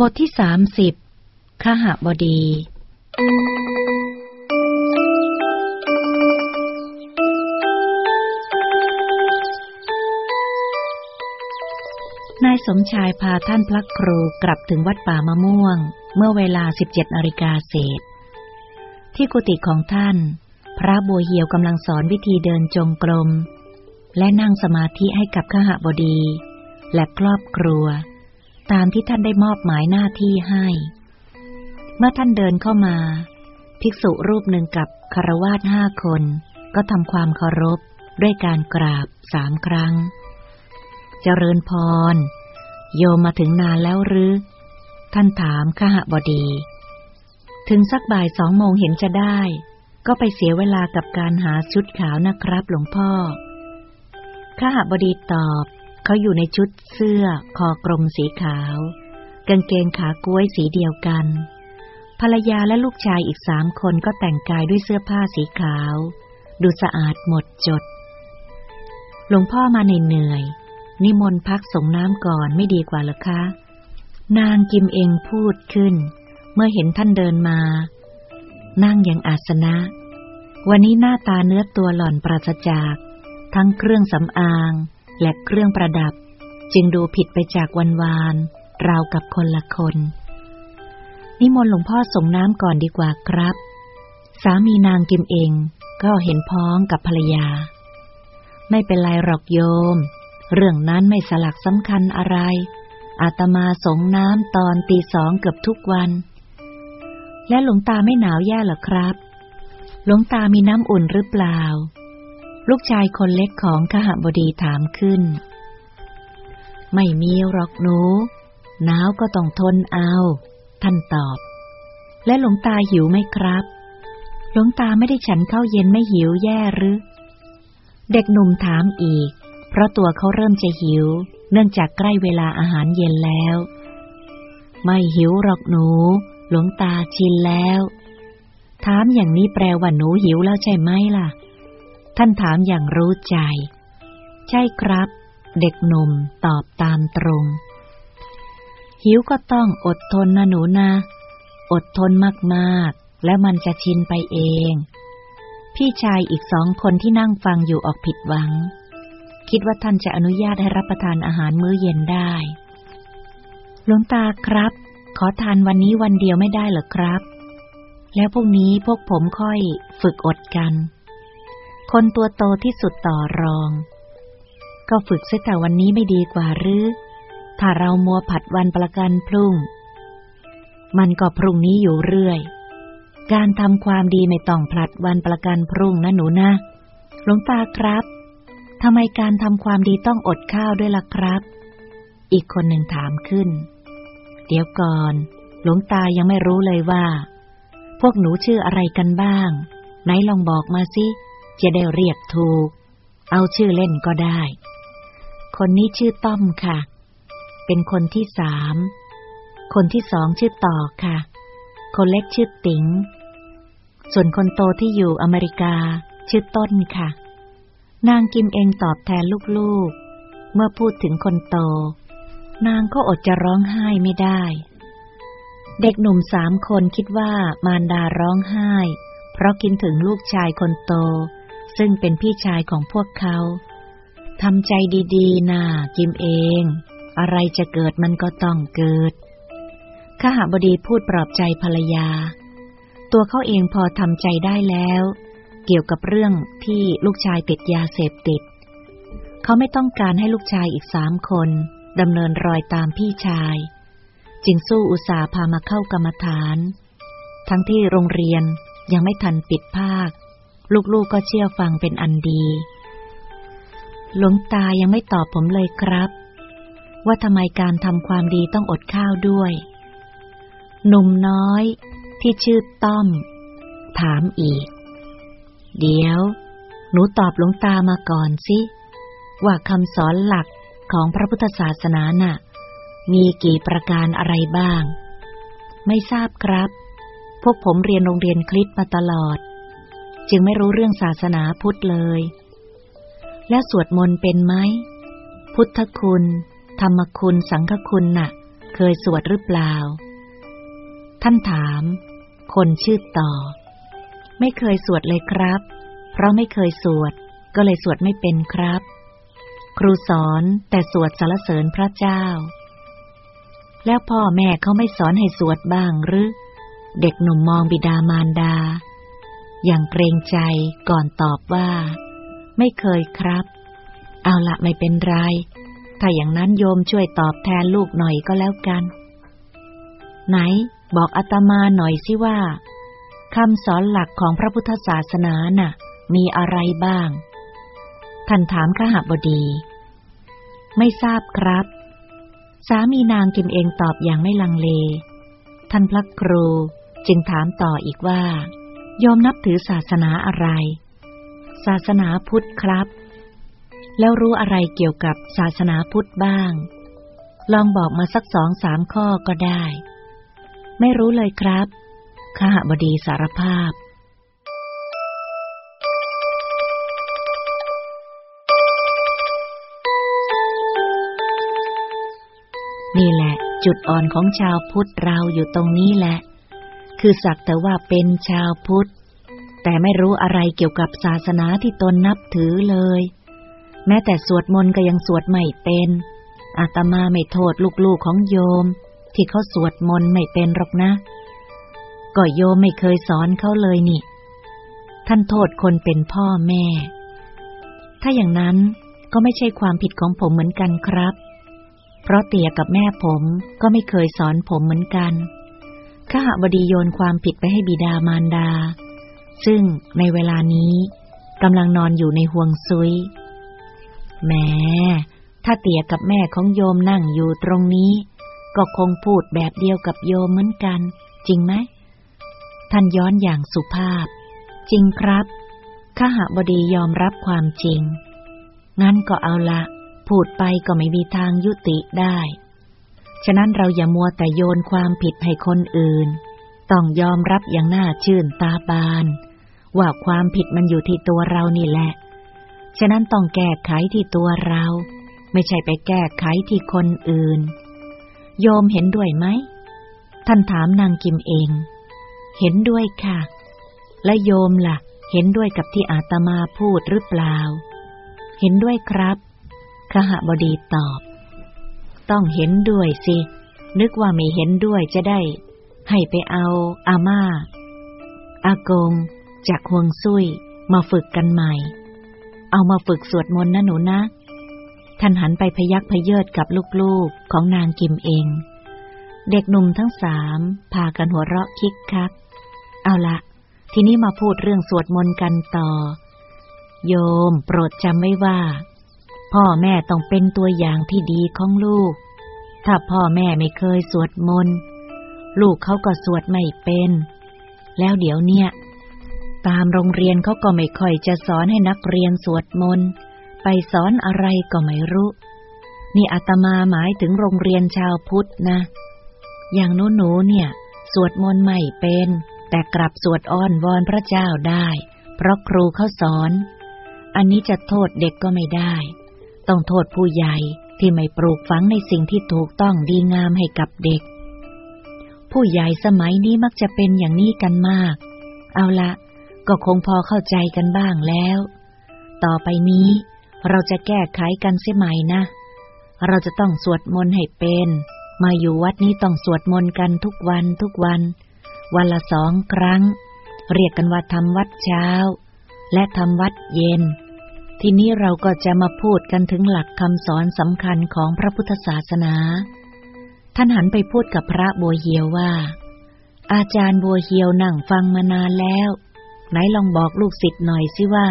บทที่สามสิบขหบดี นายสมชายพาท่านพระครูกลับถึงวัดป่ามะม่วง เมื่อเวลาสิบเจ็ดนาฬิกาเศษ ที่กุฏิของท่าน พระบัวเหียวกำลังสอนวิธีเดินจงกรม และนั่งสมาธิให้กับขหบดี และครอบครัว ตามที่ท่านได้มอบหมายหน้าที่ให้ เมื่อท่านเดินเข้ามา ภิกษุรูปหนึ่งกับคารวาสห้าคน ก็ทำความเคารพด้วยการกราบสามครั้ง เจริญพร โยมมาถึงนานแล้วหรือ ท่านถามขหบดี ถึงสักบ่ายสองโมงเห็นจะได้ ก็ไปเสียเวลากับการหาชุดขาวนะครับหลวงพ่อขหบดีตอบ เขาอยู่ในชุดเสื้อคอกลมสีขาว กางเกงขาก้วยสีเดียวกัน ภรรยาและลูกชายอีกสามคนก็แต่งกายด้วยเสื้อผ้าสีขาว ดูสะอาดหมดจด หลวงพ่อมาเหนื่อยนิมนต์พักส่งน้ำก่อนไม่ดีกว่าหรอคะ นางกิมเองพูดขึ้น เมื่อเห็นท่านเดินมา นั่งอย่างอาสนะ วันนี้หน้าตาเนื้อตัวหล่อนปราศจาก ทั้งเครื่องสำอาง และเครื่องประดับ จึงดูผิดไปจากวันวาน ราวกับคนละคน นิมนต์หลวงพ่อส่งน้ำก่อนดีกว่าครับ สามีนางกิมเองก็เห็นพ้องกับภรรยา ไม่เป็นไรหรอกโยม เรื่องนั้นไม่สลักสำคัญอะไร อาตมาส่งน้ำตอนตีสองเกือบทุกวัน และหลวงตาไม่หนาวแย่หรอครับ หลวงตามีน้ำอุ่นหรือเปล่า ลูกชายคนเล็กของขหบดีถามขึ้น ไม่มีหรอกหนูหนาวก็ต้องทนเอา ท่านตอบ และหลวงตาหิวไหมครับ หลวงตาไม่ได้ฉันเข้าเย็นไม่หิวแย่หรือ เด็กหนุ่มถามอีก เพราะตัวเขาเริ่มจะหิว เนื่องจากใกล้เวลาอาหารเย็นแล้ว ไม่หิวหรอกหนู หลวงตาชินแล้ว ถามอย่างนี้แปลว่าหนูหิวแล้วใช่ไหมล่ะ ท่านถามอย่างรู้ใจ ใช่ครับ เด็กหนุ่มตอบตามตรง หิวก็ต้องอดทนนะหนูนะ อดทนมากๆ แล้วมันจะชินไปเอง พี่ชายอีกสองคนที่นั่งฟังอยู่ออกผิดหวัง คิดว่าท่านจะอนุญาตให้รับประทานอาหารมื้อเย็นได้ หลวงตาครับ ขอทานวันนี้วันเดียวไม่ได้เหรอครับ แล้วพรุ่งนี้พวกผมค่อยฝึกอดกัน คนตัวโตที่สุดต่อรอง ก็ฝึกเสียแต่วันนี้ไม่ดีกว่าหรือ ถ้าเรามัวผัดวันประกันพรุ่ง มันก็พรุ่งนี้อยู่เรื่อย การทำความดีไม่ต้องผลัดวันประกันพรุ่งนะหนูนะหลวงตาครับทำไมการทำความดีต้องอดข้าวด้วยล่ะครับ อีกคนหนึ่งถามขึ้น เดี๋ยวก่อน หลวงตายังไม่รู้เลยว่า พวกหนูชื่ออะไรกันบ้าง ไหนลองบอกมาสิ จะได้เรียกถูก เอาชื่อเล่นก็ได้ คนนี้ชื่อต้อมค่ะ เป็นคนที่สาม คนที่สองชื่อต่อค่ะ คนเล็กชื่อติ๋ง ส่วนคนโตที่อยู่อเมริกาชื่อต้นค่ะ นางกิมเองตอบแทนลูกๆ เมื่อพูดถึงคนโต นางก็อดจะร้องไห้ไม่ได้ เด็กหนุ่มสามคนคิดว่ามารดาร้องไห้ เพราะคิดถึงลูกชายคนโต ซึ่งเป็นพี่ชายของพวกเขาทำใจดีๆนะจิมเอง อะไรจะเกิดมันก็ต้องเกิดข้าหาบดีพูดปลอบใจภรรยา ตัวเขาเองพอทำใจได้แล้ว เกี่ยวกับเรื่องที่ลูกชายติดยาเสพติด เขาไม่ต้องการให้ลูกชายอีกสามคนดำเนินรอยตามพี่ชาย จึงสู้อุตสาห์พามาเข้ากรรมฐาน ทั้งที่โรงเรียนยังไม่ทันปิดภาค ลูกๆกก็เชื่อฟังเป็นอันดี หลวงตายังไม่ตอบผมเลยครับ ว่าทำไมการทำความดีต้องอดข้าวด้วย หนุ่มน้อยที่ชื่อต้อม ถามอีก เดี๋ยว หนูตอบหลวงตามาก่อนสิ ว่าคำสอนหลักของพระพุทธศาสนาน่ะ มีกี่ประการอะไรบ้าง ไม่ทราบครับ พวกผมเรียนโรงเรียนคริสต์มาตลอด จึงไม่รู้เรื่องศาสนาพุทธเลย และสวดมนต์เป็นไหม พุทธคุณ ธรรมคุณ สังฆคุณนะ่ะ เคยสวดหรือเปล่า ท่านถาม คนชื่อต่อ ไม่เคยสวดเลยครับ เพราะไม่เคยสวด ก็เลยสวดไม่เป็นครับ ครูสอนแต่สวดสรรเสริญพระเจ้า แล้วพ่อแม่เขาไม่สอนให้สวดบ้างหรือเด็กหนุ่มมองบิดามารดา อย่างเกรงใจก่อนตอบว่า ไม่เคยครับ เอาละไม่เป็นไร ถ้าอย่างนั้นโยมช่วยตอบแทนลูกหน่อยก็แล้วกัน ไหน บอกอาตมาหน่อยสิว่าคำสอนหลักของพระพุทธศาสนาน่ะ มีอะไรบ้าง ท่านถามขหบดี ไม่ทราบครับ สามีนางกิมเองตอบอย่างไม่ลังเล ท่านพระครูจึงถามต่ออีกว่า ยอมนับถือศาสนาอะไร ศาสนาพุทธครับ แล้วรู้อะไรเกี่ยวกับศาสนาพุทธบ้าง ลองบอกมาสักสองสามข้อก็ได้ ไม่รู้เลยครับขหบดีสารภาพนี่แหละ จุดอ่อนของชาวพุทธเราอยู่ตรงนี้แหละ คือสักแต่ว่าเป็นชาวพุทธ แต่ไม่รู้อะไรเกี่ยวกับศาสนาที่ตนนับถือเลย แม้แต่สวดมนต์ก็ยังสวดไม่เป็น อาตมาไม่โทษลูกๆของโยม ที่เขาสวดมนต์ไม่เป็นหรอกนะ ก็โยมไม่เคยสอนเขาเลยนี่ ท่านโทษคนเป็นพ่อแม่ ถ้าอย่างนั้นก็ไม่ใช่ความผิดของผมเหมือนกันครับ เพราะเตี่ยกับแม่ผมก็ไม่เคยสอนผมเหมือนกัน ข้าหบดีโยนความผิดไปให้บิดามารดา ซึ่งในเวลานี้กำลังนอนอยู่ในห่วงซุยแม้ถ้าเตี่ยกับแม่ของโยมนั่งอยู่ตรงนี้ ก็คงพูดแบบเดียวกับโยมเหมือนกัน จริงไหม ท่านย้อนอย่างสุภาพ จริงครับข้าหบดียอมรับความจริง งั้นก็เอาละ พูดไปก็ไม่มีทางยุติได้ ฉะนั้นเราอย่ามัวแต่โยนความผิดให้คนอื่น ต้องยอมรับอย่างหน่าชื่นตาบาน ว่าความผิดมันอยู่ที่ตัวเรานี่แหละ ฉะนั้นต้องแก้ไขที่ตัวเรา ไม่ใช่ไปแก้ไขที่คนอื่น โยมเห็นด้วยไหม ท่านถามนางกิมเอง เห็นด้วยค่ะ และโยมละ่ะ เห็นด้วยกับที่อาตมาพูดหรือเปล่า เห็นด้วยครับขหบดีตอบ ต้องเห็นด้วยสิ นึกว่าไม่เห็นด้วยจะได้ ให้ไปเอาอาม่า อากง จากฮวงซุยมาฝึกกันใหม่ เอามาฝึกสวดมนต์นะหนูนะ ท่านหันไปพยักพเยิดกับลูกๆของนางกิมเอง เด็กหนุ่มทั้งสามพากันหัวเราะคิกคัก เอาละทีนี้มาพูดเรื่องสวดมนต์กันต่อ โยมโปรดจำไว้ว่า พ่อแม่ต้องเป็นตัวอย่างที่ดีของลูก ถ้าพ่อแม่ไม่เคยสวดมนต์ลูกเขาก็สวดไม่เป็น แล้วเดี๋ยวเนี้ยตามโรงเรียนเขาก็ไม่ค่อยจะสอนให้นักเรียนสวดมนต์ไปสอนอะไรก็ไม่รู้ นี่อาตมาหมายถึงโรงเรียนชาวพุทธนะ อย่างโน้หนูเนี่ย สวดมนต์ไม่เป็น แต่กลับสวดอ้อนวอนพระเจ้าได้ เพราะครูเขาสอน อันนี้จะโทษเด็กก็ไม่ได้ ต้องโทษผู้ใหญ่ที่ไม่ปลูกฝังในสิ่งที่ถูกต้องดีงามให้กับเด็ก ผู้ใหญ่สมัยนี้มักจะเป็นอย่างนี้กันมาก เอาละก็คงพอเข้าใจกันบ้างแล้ว ต่อไปนี้เราจะแก้ไขกันเสียใหม่นะ เราจะต้องสวดมนต์ให้เป็น มาอยู่วัดนี้ต้องสวดมนต์กันทุกวันทุกวัน วันละสองครั้ง เรียกกันว่าทำวัดเช้า และทำวัดเย็น ทีนี้เราก็จะมาพูดกันถึงหลักคำสอนสำคัญของพระพุทธศาสนา ท่านหันไปพูดกับพระบัวเหียวว่า อาจารย์บัวเหียวนั่งฟังมานานแล้ว ไหนลองบอกลูกศิษย์หน่อยสิว่า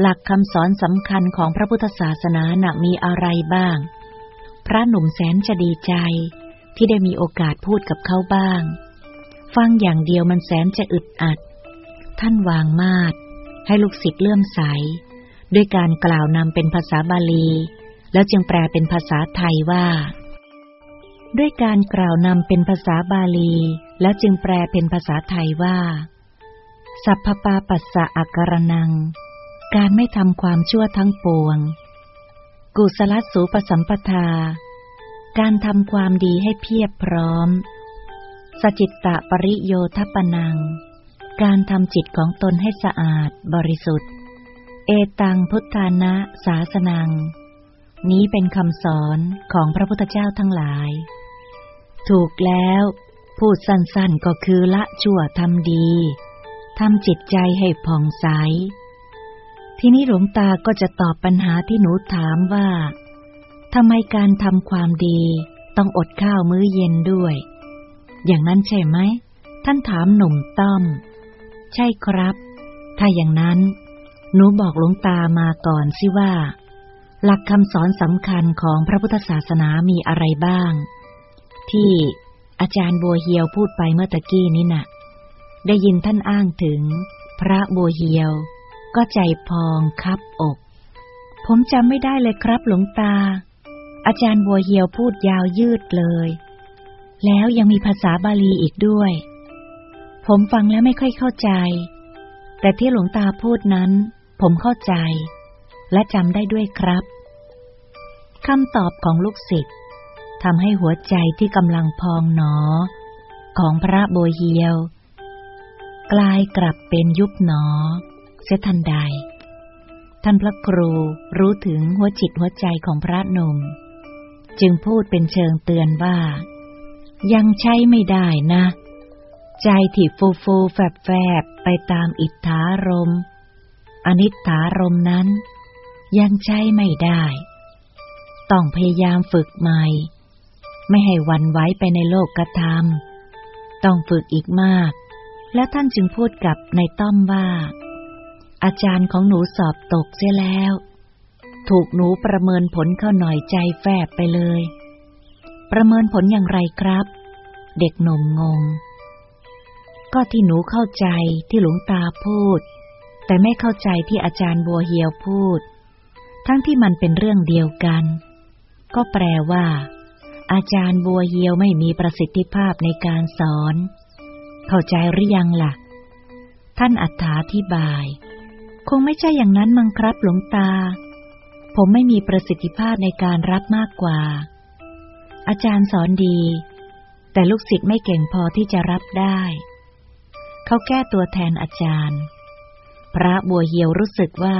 หลักคำสอนสำคัญของพระพุทธศาสนาหนักมีอะไรบ้าง พระหนุ่มแสนจะดีใจ ที่ได้มีโอกาสพูดกับเขาบ้าง ฟังอย่างเดียวมันแสนจะอึดอัด ท่านวางมาดให้ลูกศิษย์เลื่อมใส ด้วยการกล่าวนำเป็นภาษาบาลี แล้วจึงแปลเป็นภาษาไทยว่า ด้วยการกล่าวนำเป็นภาษาบาลี แล้วจึงแปลเป็นภาษาไทยว่า สัพพปาปัสสะอากรนัง การไม่ทำความชั่วทั้งปวง กุศลสูปสัมปทา การทำความดีให้เพียบพร้อม สจิตตะปริโยทปนัง การทำจิตของตนให้สะอาดบริสุทธิ์ เอตังพุทธานะสาสนัง นี้เป็นคำสอนของพระพุทธเจ้าทั้งหลาย ถูกแล้ว พูดสั้นๆก็คือละชั่วทำดีทำจิตใจให้ผ่องใส ทีนี้หลวงตาก็จะตอบปัญหาที่หนูถามว่าทำไมการทำความดีต้องอดข้าวมื้อเย็นด้วย อย่างนั้นใช่ไหม ท่านถามหนุ่มต้อม ใช่ครับ ถ้าอย่างนั้น หนูบอกหลวงตามาก่อนสิว่า หลักคำสอนสำคัญของพระพุทธศาสนามีอะไรบ้าง ที่อาจารย์บัวเฮียวพูดไปเมื่อตะกี้นี้นะ่ะ ได้ยินท่านอ้างถึง พระบัวเฮียว ก็ใจพองคับอก ผมจำไม่ได้เลยครับหลวงตา อาจารย์บัวเหียวพูดยาวยืดเลย แล้วยังมีภาษาบาลีอีกด้วย ผมฟังแล้วไม่ค่อยเข้าใจ แต่ที่หลวงตาพูดนั้น ผมเข้าใจ และจำได้ด้วยครับคำตอบของลูกศิษย์ทำให้หัวใจที่กำลังพองหนอ ของพระโบเฮียว กลายกลับเป็นยุบหนอ เสียทันใด ท่านพระครูรู้ถึงหัวจิตหัวใจของพระนม จึงพูดเป็นเชิงเตือนว่า ยังใช้ไม่ได้นะ ใจที่ฟูฟูแฝบแฝบไปตามอิทธารม อนิถารมนั้น ยังใช้ไม่ได้ ต้องพยายามฝึกใหม่ ไม่ให้วันไว้ไปในโลกกระทำต้องฝึกอีกมาก แล้วท่านจึงพูดกับในต้อมว่า อาจารย์ของหนูสอบตกเสียแล้ว ถูกหนูประเมินผลเข้าหน่อยใจแฝบไปเลย ประเมินผลอย่างไรครับ เด็กหนุ่มงง ก็ที่หนูเข้าใจที่หลวงตาพูด แต่ไม่เข้าใจที่อาจารย์บัวเฮียวพูด ทั้งที่มันเป็นเรื่องเดียวกัน ก็แปลว่า อาจารย์บัวเฮียวไม่มีประสิทธิภาพในการสอน เข้าใจหรือยังละ่ะ ท่านอัถาธิบาย คงไม่ใช่อย่างนั้นมั้งครับหลวงตา ผมไม่มีประสิทธิภาพในการรับมากกว่า อาจารย์สอนดี แต่ลูกศิษย์ไม่เก่งพอที่จะรับได้ เขาแก้ตัวแทนอาจารย์ ระบัวเหียวรู้สึกว่า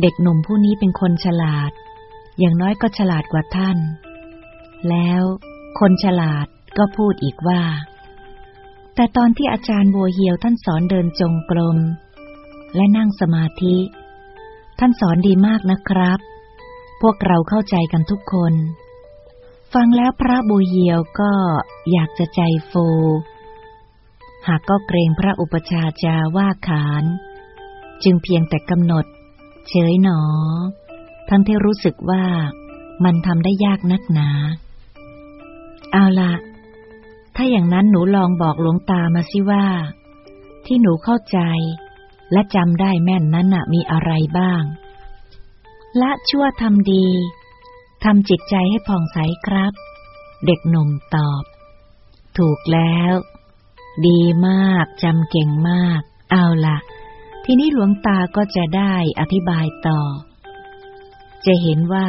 เด็กหนุ่มผู้นี้เป็นคนฉลาด อย่างน้อยก็ฉลาดกว่าท่าน แล้วคนฉลาดก็พูดอีกว่า แต่ตอนที่อาจารย์บัวเหียวท่านสอนเดินจงกรม และนั่งสมาธิ ท่านสอนดีมากนะครับ พวกเราเข้าใจกันทุกคน ฟังแล้วพระบุเยียวก็อยากจะใจโฟหากก็เกรงพระอุปชาจาว่าขาน จึงเพียงแต่กำหนด เฉยหนอ ทั้งที่รู้สึกว่ามันทำได้ยากนักหนา เอาละถ้าอย่างนั้นหนูลองบอกหลวงตามาสิว่า ที่หนูเข้าใจ และจำได้แม่นนั้นน่ะมีอะไรบ้าง ละชั่วทำดีทำจิตใจให้ผ่องใสครับ เด็กหนุ่มตอบ ถูกแล้ว ดีมากจำเก่งมาก เอาละ ทีนี้หลวงตาก็จะได้อธิบายต่อ จะเห็นว่า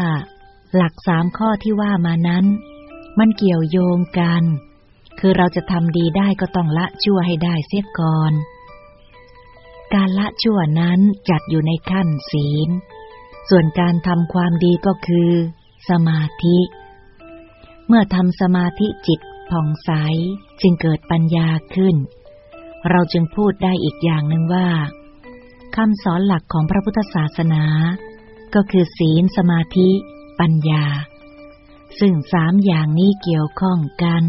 หลักสามข้อที่ว่ามานั้น มันเกี่ยวโยงกัน คือเราจะทำดีได้ก็ต้องละชั่วให้ได้เสียก่อน การละชั่วนั้นจัดอยู่ในขั้นศีล ส่วนการทำความดีก็คือ สมาธิ เมื่อทำสมาธิจิตผ่องใสจึงเกิดปัญญาขึ้น เราจึงพูดได้อีกอย่างหนึ่งว่า คำสอนหลักของพระพุทธศาสนา ก็คือศีลสมาธิ ปัญญา ซึ่งสามอย่างนี้เกี่ยวข้องกัน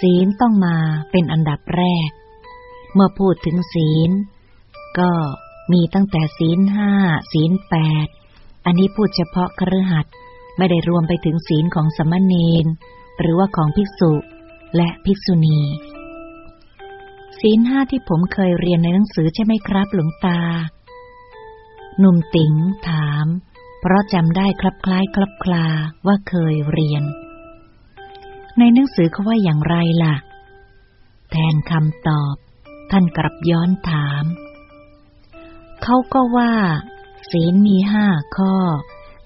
ศีลต้องมาเป็นอันดับแรก เมื่อพูดถึงศีล ก็มีตั้งแต่ศีลห้าศีลแปดอันนี้พูดเฉพาะครหัสไม่ได้รวมไปถึงศีลของสมณเณรหรือว่าของภิกษุและภิกษุณี ศีลห้าที่ผมเคยเรียนในหนังสือใช่ไหมครับ หลวงตา หนุ่มติ๋งถาม เพราะจำได้คลับคล้ายคลับคลาว่าเคยเรียน ในหนังสือเขาว่าอย่างไรล่ะ แทนคำตอบ ท่านกลับย้อนถาม เขาก็ว่า ศีลมีห้าข้อ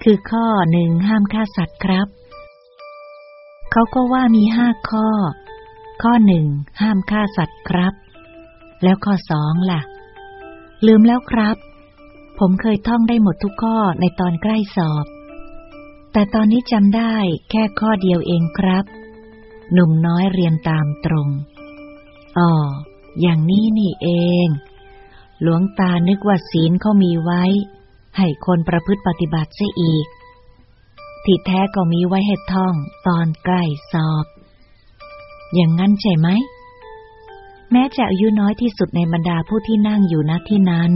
คือข้อหนึ่งห้ามฆ่าสัตว์ครับ เขาก็ว่ามีห้าข้อ ข้อหนึ่งห้ามฆ่าสัตว์ครับ แล้วข้อสองล่ะ ลืมแล้วครับ ผมเคยท่องได้หมดทุกข้อในตอนใกล้สอบ แต่ตอนนี้จำได้แค่ข้อเดียวเองครับ หนุ่มน้อยเรียนตามตรงอ๋ออย่างนี้นี่เอง หลวงตานึกว่าศีลเขามีไว้ ให้คนประพฤติปฏิบัติเสียอีก ที่แท้ก็มีไว้ให้ท่องตอนใกล้สอบ อย่างนั้นใช่ไหม แม้จะอายุน้อยที่สุดในบรรดาผู้ที่นั่งอยู่ณที่นั้น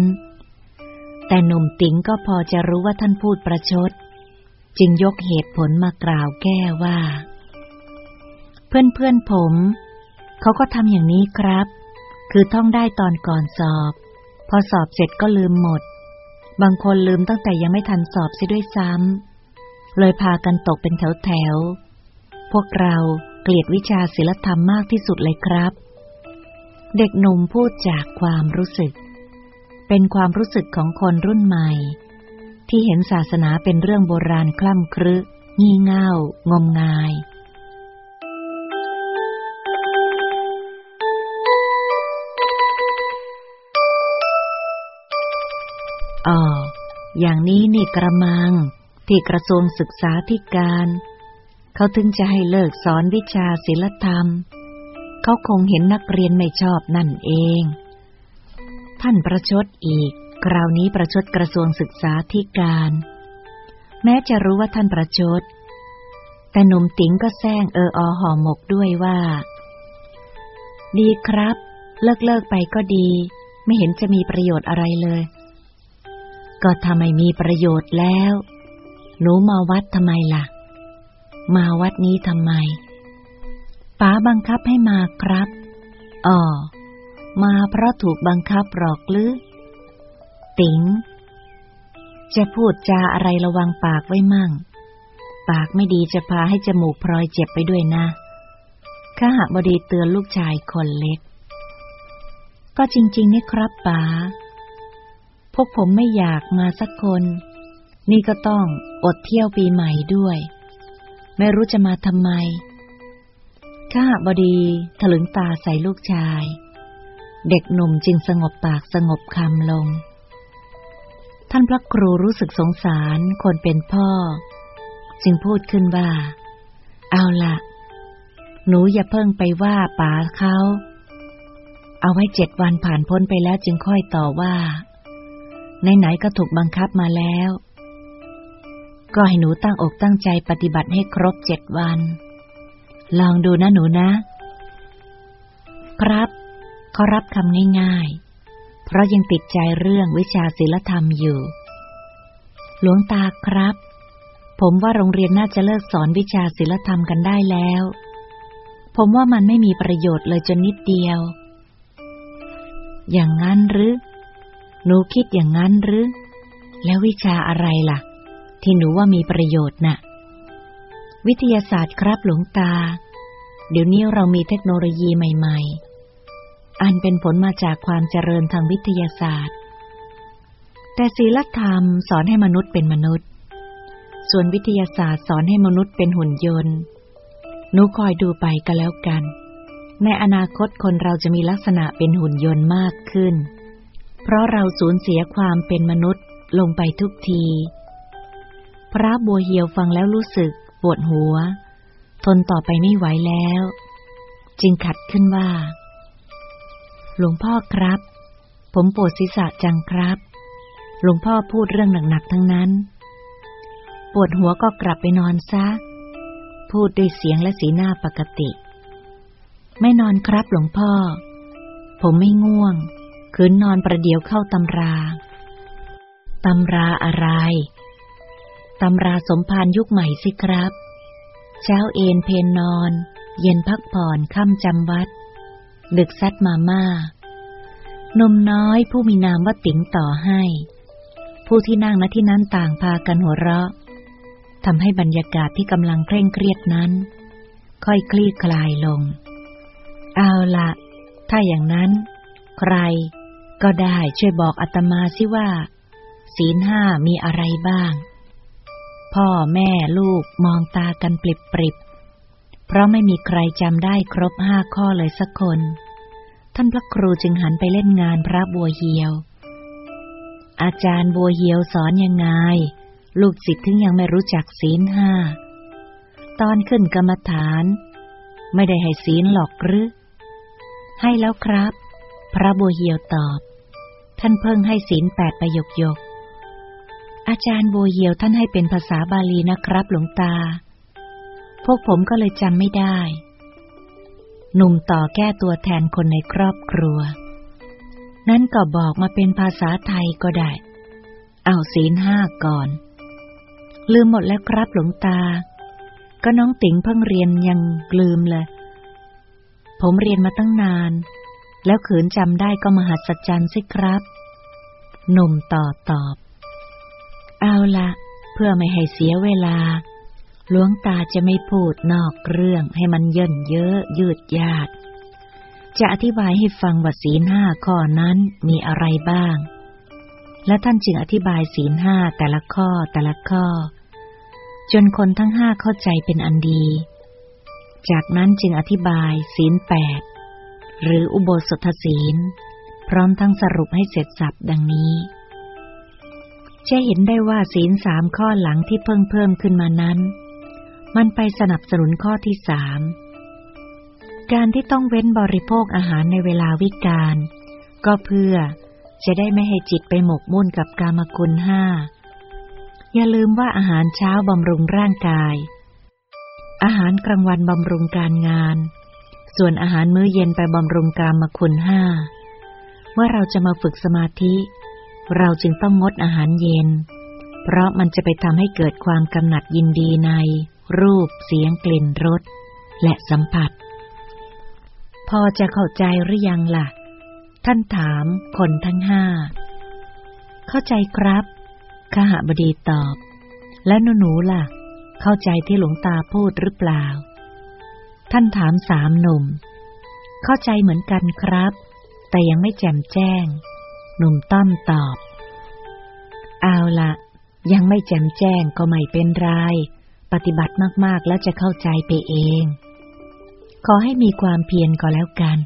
แต่หนุ่มติ๋งก็พอจะรู้ว่าท่านพูดประชด จึงยกเหตุผลมากล่าวแก้ว่า เพื่อนเพื่อนผม เขาก็ทำอย่างนี้ครับ คือท่องได้ตอนก่อนสอบ พอสอบเสร็จก็ลืมหมด บางคนลืมตั้งแต่ยังไม่ทันสอบเสียด้วยซ้ำเลยพากันตกเป็นแถวแถว พวกเรา เกลียดวิชาศิลธรรมมากที่สุดเลยครับ เด็กหนุ่มพูดจากความรู้สึก เป็นความรู้สึกของคนรุ่นใหม่ ที่เห็นศาสนาเป็นเรื่องโบราณคล่ำครึงี่เง่า งมงายอ๋ออย่างนี้นี่กระมัง ที่กระทรวงศึกษาธิการ เขาถึงจะให้เลิกสอนวิชาศิลธรรม เขาคงเห็นนักเรียนไม่ชอบนั่นเอง ท่านประชดอีก คราวนี้ประชดกระทรวงศึกษาธิการ แม้จะรู้ว่าท่านประชด แต่หนุ่มติ๋งก็แซงเอออห่อหมกด้วยว่า ดีครับ เลิกเลิกไปก็ดี ไม่เห็นจะมีประโยชน์อะไรเลย ก็ทำไมมีประโยชน์แล้ว หนูมาวัดทำไมล่ะ มาวัดนี้ทำไมป๋าบังคับให้มาครับอ๋อมาเพราะถูกบังคับหรอกหรือ ติ๋ง จะพูดจาอะไรระวังปากไว้มั่ง ปากไม่ดีจะพาให้จมูกพลอยเจ็บไปด้วยนะข้าหบดีเตือนลูกชายคนเล็ก ก็จริง ๆนี่ครับป๋า พวกผมไม่อยากมาสักคน นี่ก็ต้องอดเที่ยวปีใหม่ด้วย ไม่รู้จะมาทำไม ข้าบดีถลึงตาใส่ลูกชาย เด็กหนุ่มจึงสงบปากสงบคำลง ท่านพระครูรู้สึกสงสารคนเป็นพ่อ จึงพูดขึ้นว่า เอาละหนูอย่าเพิ่งไปว่าป๋าเขา เอาไว้เจ็ดวันผ่านพ้นไปแล้วจึงค่อยต่อว่า ไหนๆก็ถูกบังคับมาแล้ว ก็ให้หนูตั้งอกตั้งใจปฏิบัติให้ครบเจ็ดวัน ลองดูนะหนูนะ ครับเขารับคำง่ายๆ เพราะยังติดใจเรื่องวิชาศิลธรรมอยู่ หลวงตาครับ ผมว่าโรงเรียนน่าจะเลิกสอนวิชาศิลธรรมกันได้แล้ว ผมว่ามันไม่มีประโยชน์เลยจนนิดเดียว อย่างนั้นหรือ หนูคิดอย่างนั้นหรือ แล้ววิชาอะไรล่ะ ที่หนูว่ามีประโยชน์นะ่ะ วิทยาศาสตร์ครับหลวงตา เดี๋ยวนี้เรามีเทคโนโลยีใหม่ ๆ อันเป็นผลมาจากความเจริญทางวิทยาศาสตร์ แต่ศีลธรรมสอนให้มนุษย์เป็นมนุษย์ ส่วนวิทยาศาสตร์สอนให้มนุษย์เป็นหุ่นยนต์ หนูคอยดูไปก็แล้วกัน ในอนาคตคนเราจะมีลักษณะเป็นหุ่นยนต์มากขึ้น เพราะเราสูญเสียความเป็นมนุษย์ลงไปทุกที พระบัวเหียวฟังแล้วรู้สึกปวดหัว ทนต่อไปไม่ไหวแล้ว จึงขัดขึ้นว่า หลวงพ่อครับ ผมปวดศีรษะจังครับ หลวงพ่อพูดเรื่องหนักๆทั้งนั้น ปวดหัวก็กลับไปนอนซะ พูดด้วยเสียงและสีหน้าปกติ ไม่นอนครับหลวงพ่อ ผมไม่ง่วง คืนนอนประเดี๋ยวเข้าตำรา ตำราอะไร ตำราสมภารยุคใหม่สิครับ เช้าเอนเพนนอน เย็นพักผ่อนค่ำจำวัด ดึกซัดมาม่านมน้อยผู้มีนามว่าติ๋งต่อให้ ผู้ที่นั่งณที่นั้นต่างพากันหัวเราะทำให้บรรยากาศที่กำลังเคร่งเครียดนั้น ค่อยคลี่คลายลง เอาละถ้าอย่างนั้น ใคร ก็ได้ช่วยบอกอาตมาสิว่า ศีลห้ามีอะไรบ้าง พ่อแม่ลูกมองตากันปริบปริบเพราะไม่มีใครจำได้ครบห้าข้อเลยสักคน ท่านพระครูจึงหันไปเล่นงานพระบัวเหียว อาจารย์บัวเหียวสอนยังไง ลูกศิษย์ถึงยังไม่รู้จักศีลห้า ตอนขึ้นกรรมฐาน ไม่ได้ให้ศีลหรอกหรือ ให้แล้วครับ พระบัวเหียวตอบ ท่านเพิ่งให้ศีลแปดประยกยก อาจารย์บัวเหียวท่านให้เป็นภาษาบาลีนะครับหลวงตา พวกผมก็เลยจำไม่ได้ หนุ่มต่อแก้ตัวแทนคนในครอบครัว นั้นก็บอกมาเป็นภาษาไทยก็ได้ เอาศีลห้าก่อน ลืมหมดแล้วครับหลวงตา ก็น้องติ๋งเพิ่งเรียนยังลืมเลย ผมเรียนมาตั้งนาน แล้วขืนจำได้ก็มหัศจรรย์สิครับ หนุ่มต่อตอบ เอาละเพื่อไม่ให้เสียเวลา หลวงตาจะไม่พูดนอกเรื่องให้มันเยินเยอะยืดยาด จะอธิบายให้ฟังว่าศีลห้าข้อนั้นมีอะไรบ้าง และท่านจึงอธิบายศีลห้าแต่ละข้อแต่ละข้อ จนคนทั้งห้าเข้าใจเป็นอันดี จากนั้นจึงอธิบายศีลแปดหรืออุโบสถศีล พร้อมทั้งสรุปให้เสร็จสับดังนี้ จะเห็นได้ว่าศีลสามข้อหลังที่เพิ่งเพิ่มขึ้นมานั้น มันไปสนับสนุนข้อที่สามการที่ต้องเว้นบริโภคอาหารในเวลาวิกาลก็เพื่อจะได้ไม่ให้จิตไปหมกมุ่นกับกามคุณห้า อย่าลืมว่าอาหารเช้าบำรุงร่างกาย อาหารกลางวันบำรุงการงาน ส่วนอาหารมื้อเย็นไปบำรุงกามคุณห้าว่าเราจะมาฝึกสมาธิ เราจึงต้องงดอาหารเย็น เพราะมันจะไปทำให้เกิดความกำหนัดยินดีใน รูป เสียงกลิ่นรส และสัมผัส พอจะเข้าใจหรือยังละ่ะ ท่านถามคนทั้งห้า เข้าใจครับขหบดีตอบ และหนูหนูล่ะ เข้าใจที่หลวงตาพูดหรือเปล่า ท่านถามสามหนุ่ม เข้าใจเหมือนกันครับ แต่ยังไม่แจ่มแจ้ง หนุ่มต้อมตอบ เอาละยังไม่แจ่มแจ้งก็ไม่เป็นไร ปฏิบัติมาก ๆ แล้วจะเข้าใจไปเอง ขอให้มีความเพียรก็แล้วกัน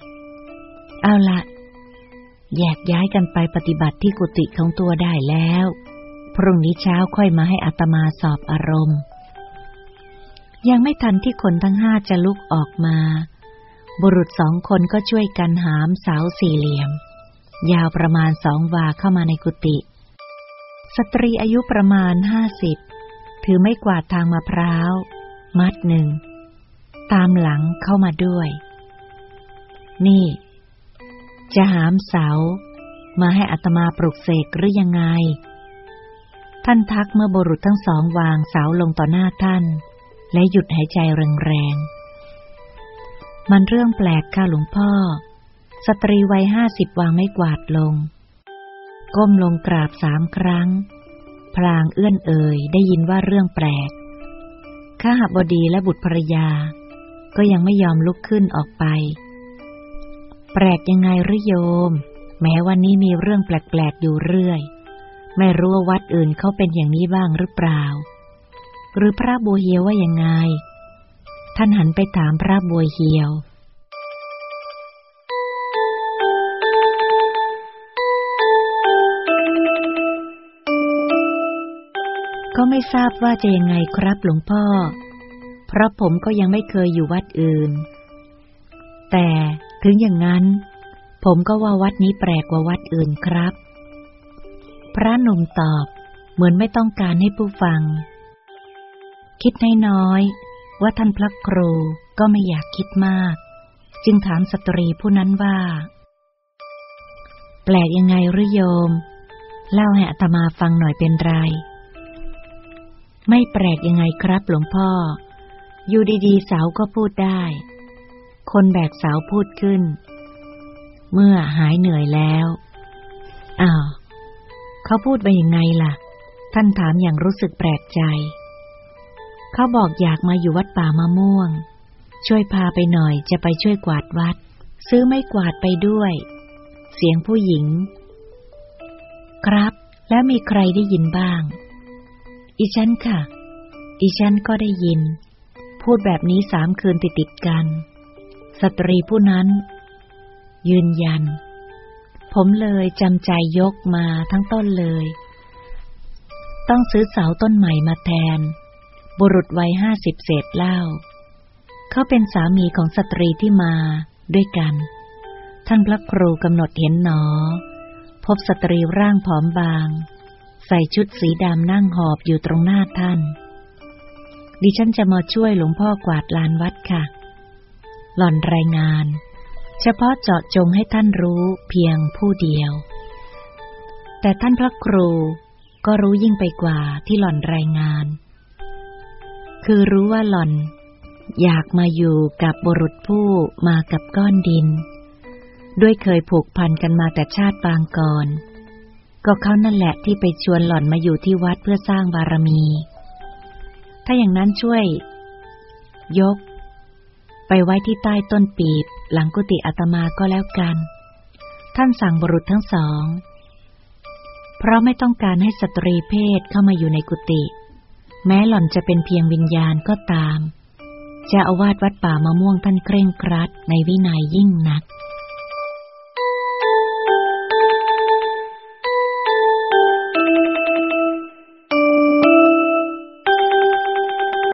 เอาละแยกย้ายกันไปปฏิบัติที่กุฏิของตัวได้แล้ว พรุ่งนี้เช้าค่อยมาให้อัตมาสอบอารมณ์ ยังไม่ทันที่คนทั้งห้าจะลุกออกมา บุรุษสองคนก็ช่วยกันหามเสาสี่เหลี่ยม ยาวประมาณสองวาเข้ามาในกุฏิ สตรีอายุประมาณห้าสิบถือไม่กวาดทางมะพร้าว มัดหนึ่ง ตามหลังเข้ามาด้วย นี่ จะหามเสา มาให้อัตมาปลุกเสกหรือยังไง ท่านทักเมื่อบุรุษทั้งสองวางเสาลงต่อหน้าท่าน และหยุดหายใจแรงๆ มันเรื่องแปลกค่ะหลวงพ่อ สตรีวัยห้าสิบวางไม่กวาดลง ก้มลงกราบสามครั้ง พลางเอื้อนเอ่ยได้ยินว่าเรื่องแปลกข้าหบดีและบุตรภรยา ก็ยังไม่ยอมลุกขึ้นออกไป แปลกยังไงหรือโยม แม้วันนี้มีเรื่องแปลกๆอยู่เรื่อย ไม่รู้ว่าวัดอื่นเขาเป็นอย่างนี้บ้างหรือเปล่า หรือพระบัวเฮียวว่ายังไง ท่านหันไปถามพระบัวเฮียว ก็ไม่ทราบว่าจะยังไงครับหลวงพ่อ เพราะผมก็ยังไม่เคยอยู่วัดอื่น แต่ถึงอย่างนั้น ผมก็ว่าวัดนี้แปลกกว่าวัดอื่นครับ พระหนุ่มตอบเหมือนไม่ต้องการให้ผู้ฟัง คิดน้อยๆว่าท่านพระครูก็ไม่อยากคิดมาก จึงถามสตรีผู้นั้นว่า แปลกยังไงหรือโยม เล่าให้อัตมาฟังหน่อยเป็นไร ไม่แปลกยังไงครับหลวงพ่อ อยู่ดีๆ เสาก็พูดได้ คนแบกเสาพูดขึ้น เมื่อหายเหนื่อยแล้ว อ้าว เขาพูดไปยังไงล่ะ ท่านถามอย่างรู้สึกแปลกใจ เขาบอกอยากมาอยู่วัดป่ามะม่วง ช่วยพาไปหน่อยจะไปช่วยกวาดวัด ซื้อไม่กวาดไปด้วย เสียงผู้หญิง ครับ แล้วมีใครได้ยินบ้าง อีฉันค่ะ อีฉันก็ได้ยิน พูดแบบนี้สามคืนติดติดกัน สตรีผู้นั้น ยืนยัน ผมเลยจำใจยกมาทั้งต้นเลย ต้องซื้อเสาต้นใหม่มาแทน บุรุษวัยห้าสิบเศษเล่า เขาเป็นสามีของสตรีที่มาด้วยกัน ท่านพระครูกำหนดเห็นหนอ พบสตรีร่างผอมบาง ใส่ชุดสีดำนั่งหอบอยู่ตรงหน้าท่าน ดิฉันจะมาช่วยหลวงพ่อกวาดลานวัดค่ะ หล่อนรายงาน เฉพาะเจาะจงให้ท่านรู้เพียงผู้เดียว แต่ท่านพระครูก็รู้ยิ่งไปกว่าที่หล่อนรายงาน คือรู้ว่าหล่อน อยากมาอยู่กับบุรุษผู้มากับก้อนดิน ด้วยเคยผูกพันกันมาแต่ชาติปางก่อน ก็เขานั่นแหละที่ไปชวนหล่อนมาอยู่ที่วัดเพื่อสร้างบารมี ถ้าอย่างนั้นช่วย ยก ไปไว้ที่ใต้ต้นปีบ หลังกุฏิอาตมาก็แล้วกัน ท่านสั่งบุรุษทั้งสอง เพราะไม่ต้องการให้สตรีเพศเข้ามาอยู่ในกุฏิแม้หล่อนจะเป็นเพียงวิญญาณก็ตามจะอาวาสวัดป่ามะม่วงท่านเคร่งครัดในวินัยยิ่งนัก